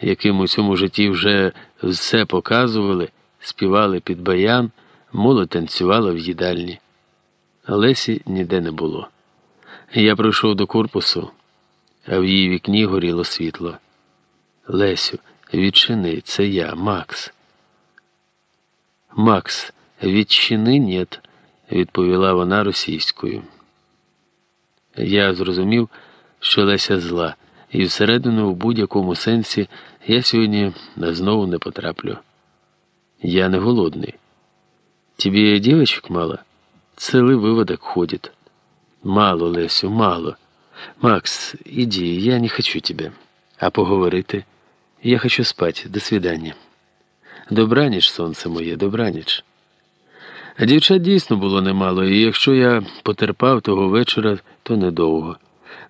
яким у цьому житті вже все показували, співали під баян, молодь танцювала в їдальні. Лесі ніде не було. Я прийшов до корпусу, а в її вікні горіло світло. Лесю, відчини, це я, Макс. Макс, відчини нет, відповіла вона російською. Я зрозумів, що Леся зла, і всередину в будь-якому сенсі я сьогодні знову не потраплю. Я не голодний. Тебе девочек мало? Целый выводок ходит. Мало, Лесю, мало. Макс, иди, я не хочу тебя. А поговорити? Я хочу спать. До свидання. Добраніч, сонце моє, добраніч. Дівчат дійсно було немало, і якщо я потерпав того вечора, то недовго.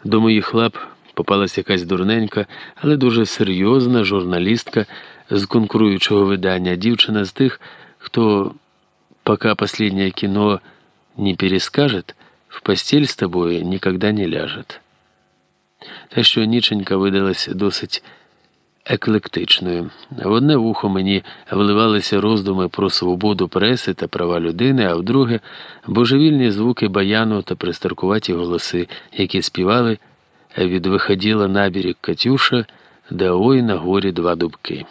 До моїх лап попалась якась дурненька, але дуже серйозна журналістка з конкуруючого видання, дівчина з тих, хто, пока последнее кіно не перескажет, в постель з тобою ніколи не ляжет. Та що ніченька видалась досить еклектичною. В одне вухо мені вливалися роздуми про свободу преси та права людини, а в друге божевільні звуки баяну та пристаркуваті голоси, які співали від виходіла на берег Катюша, да ой на горі два дубки.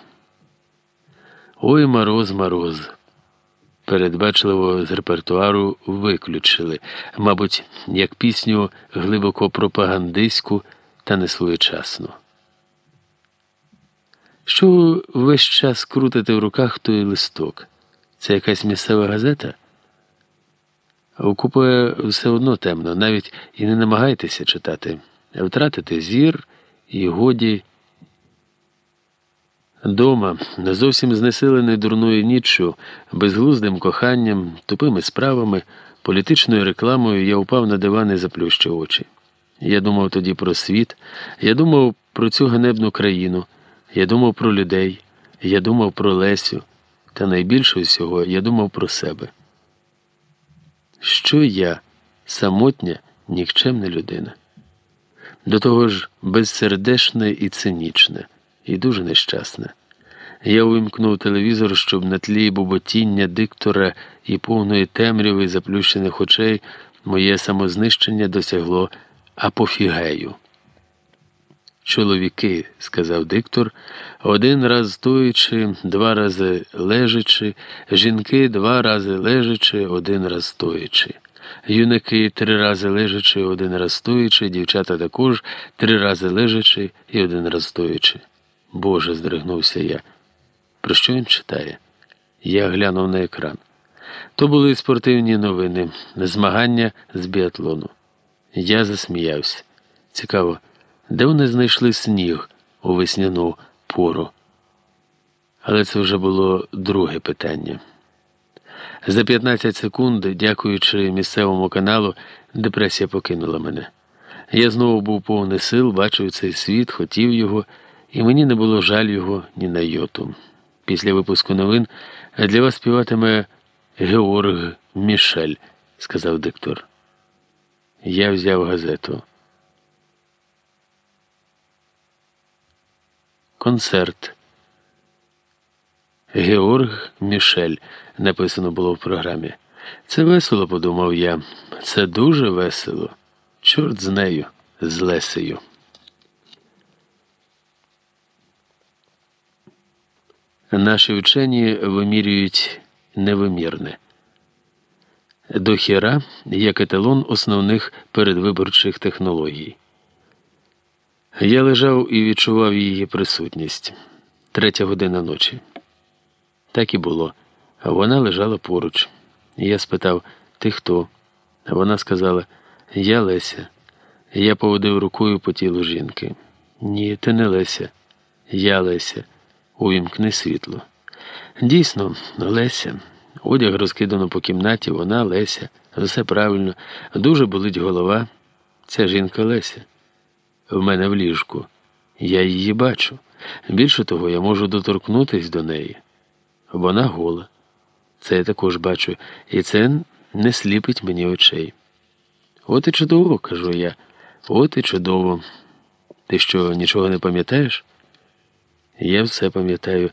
Ой мороз, мороз. Передбачливо з репертуару виключили, мабуть, як пісню глибоко пропагандистську та несвоєчасну. Що весь час крутите в руках той листок? Це якась місцева газета? У купе все одно темно, навіть і не намагайтеся читати, втратите зір і годі. Дома, не зовсім знесилений дурною ніччю, безглуздим коханням, тупими справами, політичною рекламою я упав на диван і заплющив очі. Я думав тоді про світ, я думав про цю ганебну країну. Я думав про людей, я думав про Лесю, та найбільше всього я думав про себе. Що я, самотня, нікчемна людина? До того ж, безсердечне і цинічне, і дуже нещасне. Я увімкнув телевізор, щоб на тлі буботіння диктора і повної темряви заплющених очей моє самознищення досягло апофігею. Чоловіки, сказав диктор, один раз стоячи, два рази лежачи, жінки два рази лежачи, один раз стоячи. Юнаки три рази лежачи, один раз дівчата також три рази лежачи і один раз стоячи. Боже, здригнувся я. Про що він читає? Я глянув на екран. То були спортивні новини, змагання з біатлону. Я засміявся. Цікаво. Де вони знайшли сніг у весняну пору? Але це вже було друге питання. За 15 секунд, дякуючи місцевому каналу, депресія покинула мене. Я знову був повний сил, бачив цей світ, хотів його, і мені не було жаль його ні на йоту. Після випуску новин для вас співатиме Георг Мішель, сказав диктор. Я взяв газету. Концерт. Георг Мішель написано було в програмі. Це весело, подумав я. Це дуже весело. Чорт з нею, з Лесею. Наші вчені вимірюють невимірне. Дохіра як еталон основних передвиборчих технологій. Я лежав і відчував її присутність третя година ночі. Так і було. Вона лежала поруч. Я спитав Ти хто? Вона сказала Я Леся. Я поводив рукою по тілу жінки. Ні, ти не Леся. Я Леся. Увімкни світло. Дійсно, Леся. Одяг розкидано по кімнаті, вона Леся. Все правильно. Дуже болить голова. Ця жінка Леся в мене в ліжку. Я її бачу. Більше того, я можу доторкнутися до неї. Вона гола. Це я також бачу, і це не сліпить мені очей. От і чудово, кажу я. От і чудово. Ти що, нічого не пам'ятаєш? Я все пам'ятаю.